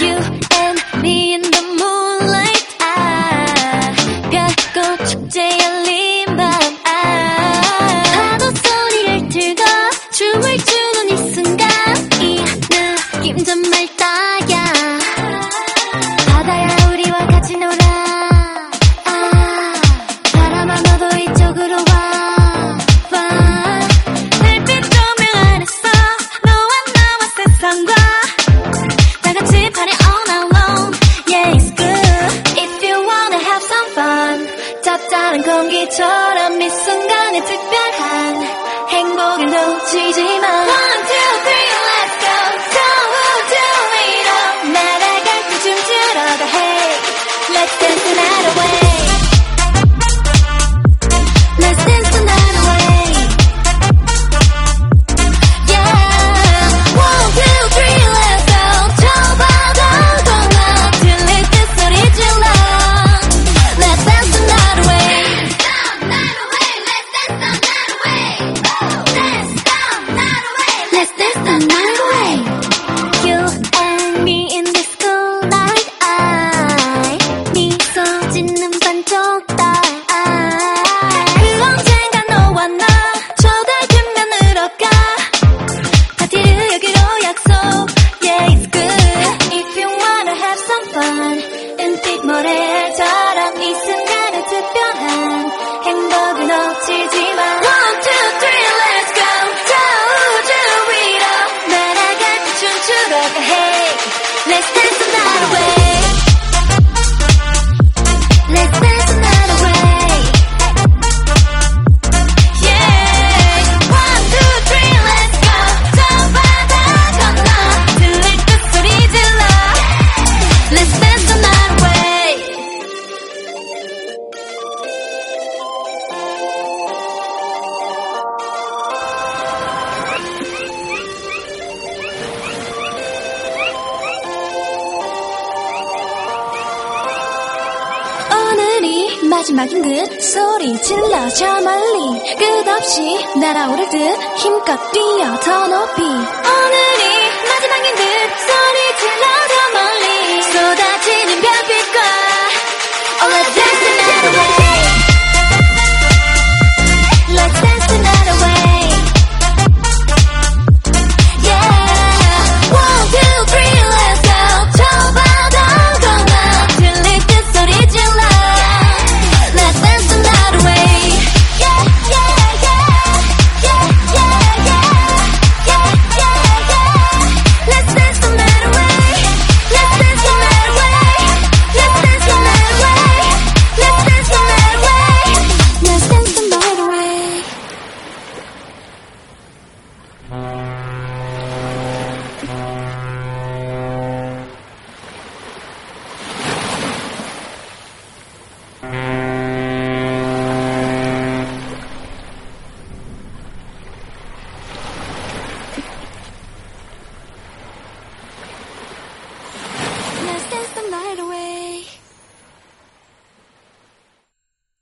You and me in the moonlight. 아, 별꽃 축제 열린 밤. 아, 파도 소리를 들고 춤을 추는 이 순간 이 느낌 좀 순간의 특별한 행복을 놓치지 ฝันเป็นติดโมเร 마지막인 듯 소리 질러 저 멀리. 끝없이 날아오를 듯 힘껏 뛰어 더 높이. 오늘이 마지막인 듯 소리 질러 저 멀리. 쏟아지는 별빛과 All I right away.